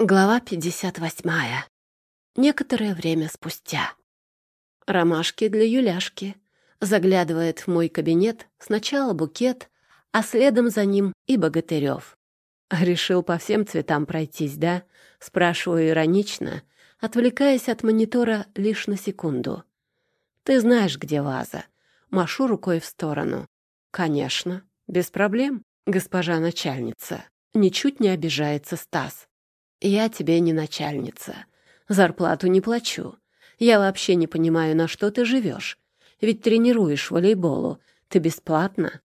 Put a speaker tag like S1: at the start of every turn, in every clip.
S1: Глава 58. Некоторое время спустя. Ромашки для Юляшки. Заглядывает в мой кабинет сначала букет, а следом за ним и Богатырев. Решил по всем цветам пройтись, да? Спрашиваю иронично, отвлекаясь от монитора лишь на секунду. Ты знаешь, где ваза. Машу рукой в сторону. Конечно, без проблем, госпожа начальница. Ничуть не обижается Стас. Я тебе не начальница. Зарплату не плачу. Я вообще не понимаю, на что ты живешь. Ведь тренируешь волейболу. Ты бесплатно.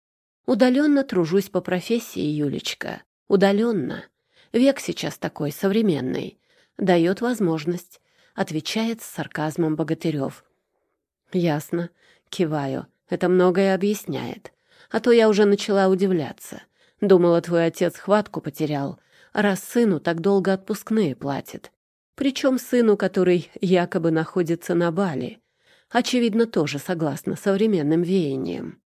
S1: Удаленно тружусь по профессии, Юлечка. Удаленно. Век сейчас такой современный. Дает возможность. Отвечает с сарказмом Богатырев. Ясно. Киваю. Это многое объясняет. А то я уже начала удивляться. Думала, твой отец хватку потерял, раз сыну так долго отпускные платит. Причем сыну, который якобы находится на Бали. Очевидно, тоже согласно современным веяниям.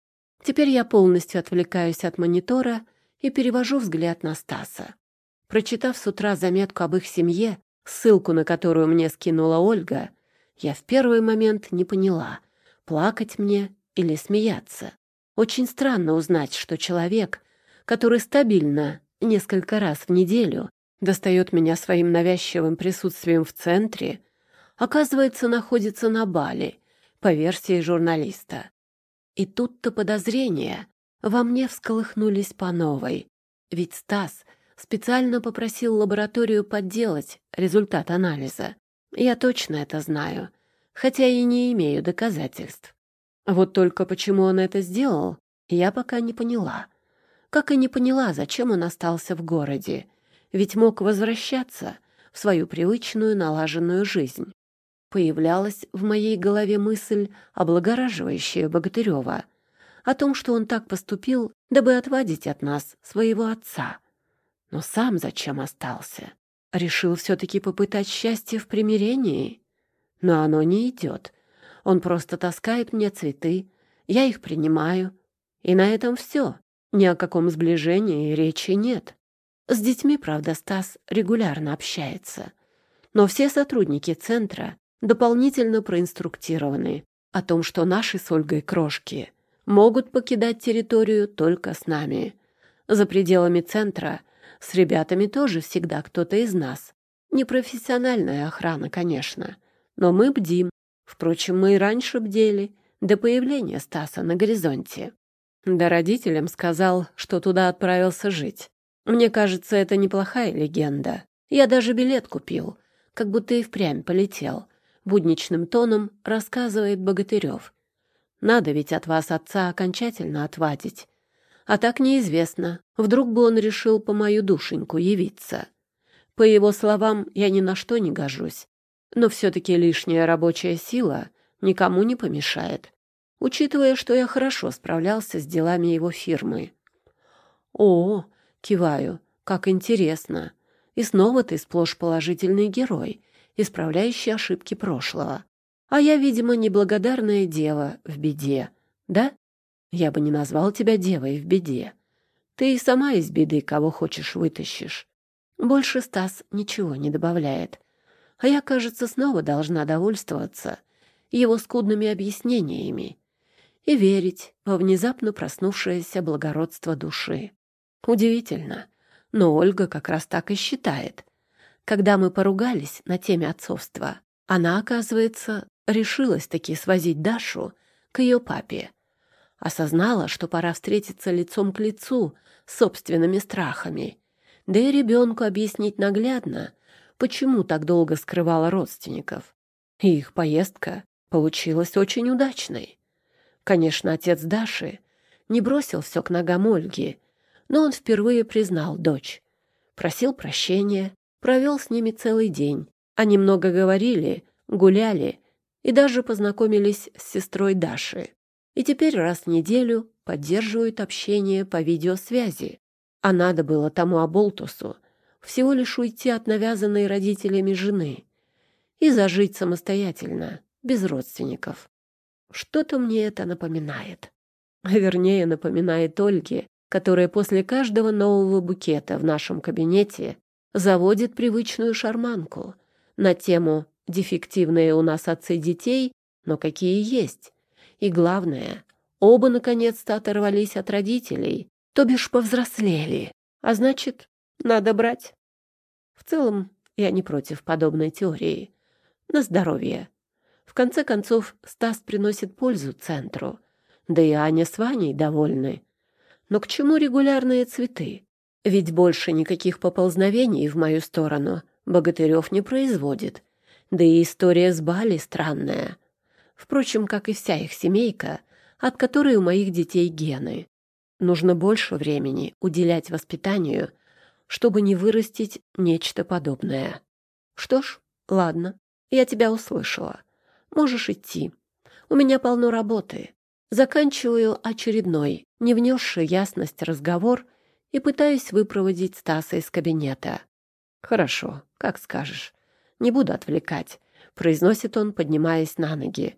S1: Теперь я полностью отвлекаюсь от монитора и перевожу взгляд на Стаса. Прочитав с утра заметку об их семье, ссылку на которую мне скинула Ольга, я в первый момент не поняла, плакать мне или смеяться. Очень странно узнать, что человек, который стабильно несколько раз в неделю достает меня своим навязчивым присутствием в центре, оказывается, находится на Бали, по версии журналиста. И тут-то подозрения во мне всколыхнулись по новой. Ведь Стас специально попросил лабораторию подделать результат анализа. Я точно это знаю, хотя и не имею доказательств. Вот только почему он это сделал, я пока не поняла — как и не поняла, зачем он остался в городе, ведь мог возвращаться в свою привычную налаженную жизнь. Появлялась в моей голове мысль, облагораживающая Богатырева, о том, что он так поступил, дабы отвадить от нас своего отца. Но сам зачем остался? Решил все-таки попытать счастье в примирении? Но оно не идет. Он просто таскает мне цветы, я их принимаю, и на этом все. Ни о каком сближении речи нет. С детьми, правда, Стас регулярно общается. Но все сотрудники центра дополнительно проинструктированы о том, что наши с Ольгой крошки могут покидать территорию только с нами. За пределами центра с ребятами тоже всегда кто-то из нас. Непрофессиональная охрана, конечно, но мы бдим. Впрочем, мы и раньше бдели, до появления Стаса на горизонте. Да родителям сказал, что туда отправился жить. Мне кажется, это неплохая легенда. Я даже билет купил, как будто и впрямь полетел. Будничным тоном рассказывает Богатырев. Надо ведь от вас отца окончательно отвадить. А так неизвестно, вдруг бы он решил по мою душеньку явиться. По его словам, я ни на что не гожусь. Но все-таки лишняя рабочая сила никому не помешает учитывая, что я хорошо справлялся с делами его фирмы. «О, — киваю, — как интересно! И снова ты сплошь положительный герой, исправляющий ошибки прошлого. А я, видимо, неблагодарная дева в беде, да? Я бы не назвал тебя девой в беде. Ты и сама из беды кого хочешь вытащишь. Больше Стас ничего не добавляет. А я, кажется, снова должна довольствоваться его скудными объяснениями и верить во внезапно проснувшееся благородство души. Удивительно, но Ольга как раз так и считает. Когда мы поругались на теме отцовства, она, оказывается, решилась таки свозить Дашу к ее папе. Осознала, что пора встретиться лицом к лицу с собственными страхами, да и ребенку объяснить наглядно, почему так долго скрывала родственников. И их поездка получилась очень удачной. Конечно, отец Даши не бросил все к ногам Ольги, но он впервые признал дочь. Просил прощения, провел с ними целый день. Они много говорили, гуляли и даже познакомились с сестрой Даши. И теперь раз в неделю поддерживают общение по видеосвязи. А надо было тому оболтусу всего лишь уйти от навязанной родителями жены и зажить самостоятельно, без родственников. Что-то мне это напоминает. Вернее, напоминает Ольге, которая после каждого нового букета в нашем кабинете заводит привычную шарманку на тему «дефективные у нас отцы детей, но какие есть». И главное, оба наконец-то оторвались от родителей, то бишь повзрослели, а значит, надо брать. В целом, я не против подобной теории. На здоровье. В конце концов, Стас приносит пользу центру. Да и Аня с Ваней довольны. Но к чему регулярные цветы? Ведь больше никаких поползновений в мою сторону Богатырев не производит. Да и история с Бали странная. Впрочем, как и вся их семейка, от которой у моих детей гены. Нужно больше времени уделять воспитанию чтобы не вырастить нечто подобное. Что ж, ладно, я тебя услышала. Можешь идти. У меня полно работы. Заканчиваю очередной, не внесший ясность разговор и пытаюсь выпроводить Стаса из кабинета. «Хорошо, как скажешь. Не буду отвлекать», — произносит он, поднимаясь на ноги.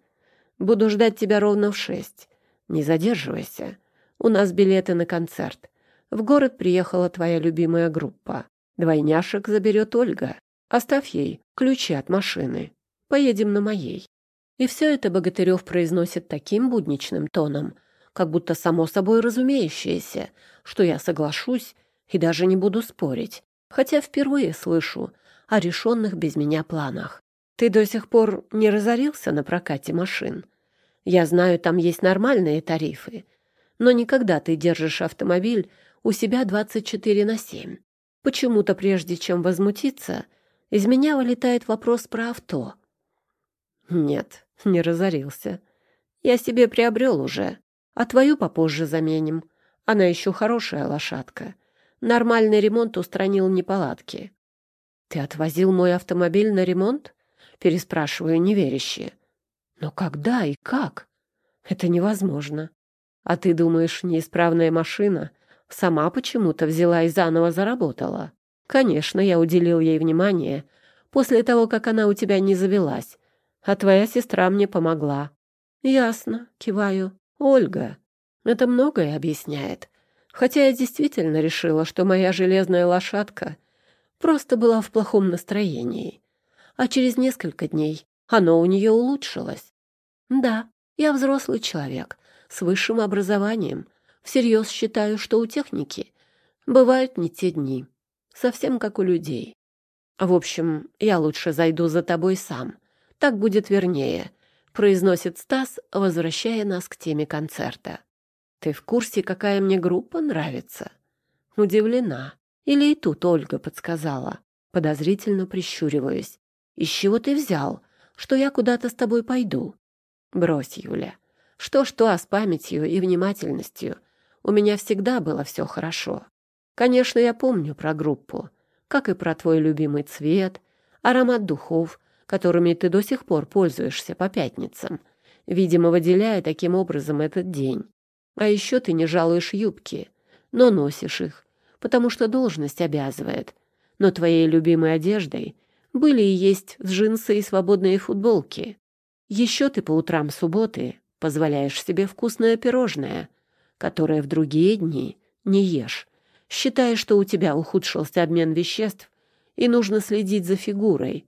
S1: «Буду ждать тебя ровно в шесть. Не задерживайся. У нас билеты на концерт. В город приехала твоя любимая группа. Двойняшек заберет Ольга. Оставь ей ключи от машины. Поедем на моей». И все это Богатырев произносит таким будничным тоном, как будто само собой разумеющееся, что я соглашусь и даже не буду спорить, хотя впервые слышу о решенных без меня планах. Ты до сих пор не разорился на прокате машин? Я знаю, там есть нормальные тарифы, но никогда ты держишь автомобиль у себя 24 на 7. Почему-то прежде чем возмутиться, из меня вылетает вопрос про авто. Нет, не разорился. Я себе приобрел уже, а твою попозже заменим. Она еще хорошая лошадка. Нормальный ремонт устранил неполадки. Ты отвозил мой автомобиль на ремонт? Переспрашиваю неверяще. Но когда и как? Это невозможно. А ты думаешь, неисправная машина Сама почему-то взяла и заново заработала. Конечно, я уделил ей внимание после того, как она у тебя не завелась, а твоя сестра мне помогла. Ясно, киваю. Ольга, это многое объясняет. Хотя я действительно решила, что моя железная лошадка просто была в плохом настроении. А через несколько дней оно у нее улучшилось. Да, я взрослый человек с высшим образованием, Всерьез считаю, что у техники бывают не те дни. Совсем как у людей. В общем, я лучше зайду за тобой сам. Так будет вернее, произносит Стас, возвращая нас к теме концерта. Ты в курсе, какая мне группа нравится? Удивлена. Или и тут Ольга подсказала. Подозрительно прищуриваюсь. Из чего ты взял, что я куда-то с тобой пойду? Брось, Юля. Что-что, а с памятью и внимательностью у меня всегда было все хорошо. Конечно, я помню про группу, как и про твой любимый цвет, аромат духов, которыми ты до сих пор пользуешься по пятницам, видимо, выделяя таким образом этот день. А еще ты не жалуешь юбки, но носишь их, потому что должность обязывает. Но твоей любимой одеждой были и есть джинсы и свободные футболки. Еще ты по утрам субботы позволяешь себе вкусное пирожное — которое в другие дни не ешь, считая, что у тебя ухудшился обмен веществ и нужно следить за фигурой.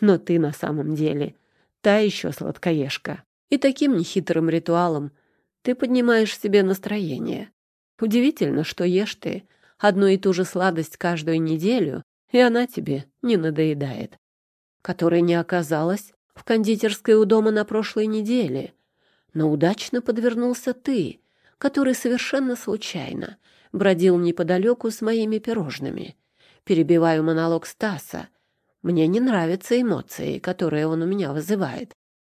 S1: Но ты на самом деле та еще сладкоежка. И таким нехитрым ритуалом ты поднимаешь себе настроение. Удивительно, что ешь ты одну и ту же сладость каждую неделю, и она тебе не надоедает. Которой не оказалось в кондитерской у дома на прошлой неделе. Но удачно подвернулся ты, который совершенно случайно бродил неподалеку с моими пирожными. Перебиваю монолог Стаса. Мне не нравятся эмоции, которые он у меня вызывает.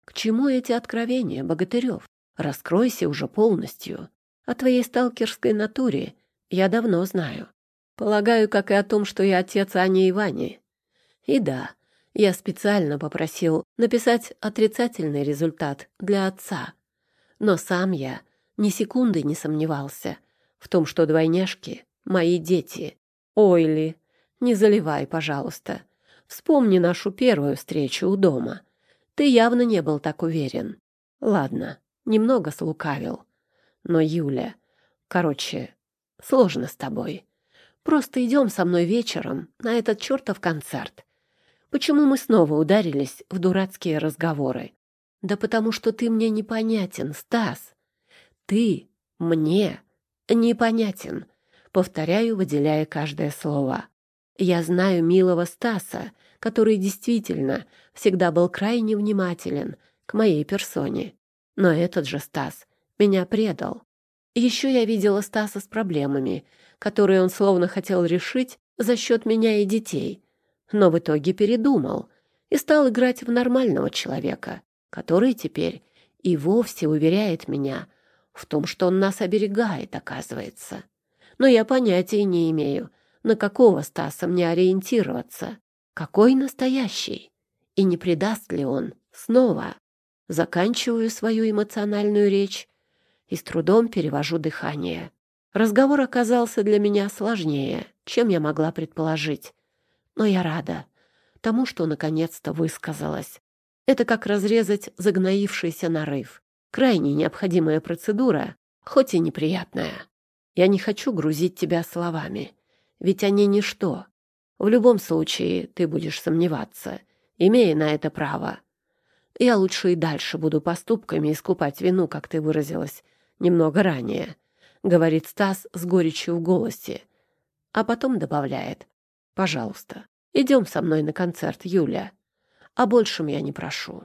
S1: К чему эти откровения, Богатырев? Раскройся уже полностью. О твоей сталкерской натуре я давно знаю. Полагаю, как и о том, что я отец Ани и Вани. И да, я специально попросил написать отрицательный результат для отца. Но сам я ни секунды не сомневался в том, что двойняшки — мои дети. Ойли, не заливай, пожалуйста. Вспомни нашу первую встречу у дома. Ты явно не был так уверен. Ладно, немного слукавил. Но, Юля, короче, сложно с тобой. Просто идем со мной вечером на этот чертов концерт. Почему мы снова ударились в дурацкие разговоры? Да потому что ты мне непонятен, Стас. Ты мне непонятен, повторяю, выделяя каждое слово. Я знаю милого Стаса, который действительно всегда был крайне внимателен к моей персоне. Но этот же Стас меня предал. Еще я видела Стаса с проблемами, которые он словно хотел решить за счет меня и детей, но в итоге передумал и стал играть в нормального человека, который теперь и вовсе уверяет меня в том, что он нас оберегает, оказывается. Но я понятия не имею, на какого Стаса мне ориентироваться, какой настоящий, и не предаст ли он снова. Заканчиваю свою эмоциональную речь и с трудом перевожу дыхание. Разговор оказался для меня сложнее, чем я могла предположить. Но я рада тому, что наконец-то высказалась. Это как разрезать загноившийся нарыв. Крайне необходимая процедура, хоть и неприятная. Я не хочу грузить тебя словами, ведь они ничто. В любом случае ты будешь сомневаться, имея на это право. Я лучше и дальше буду поступками искупать вину, как ты выразилась, немного ранее, — говорит Стас с горечью в голосе, а потом добавляет. Пожалуйста, идем со мной на концерт, Юля. О большем я не прошу.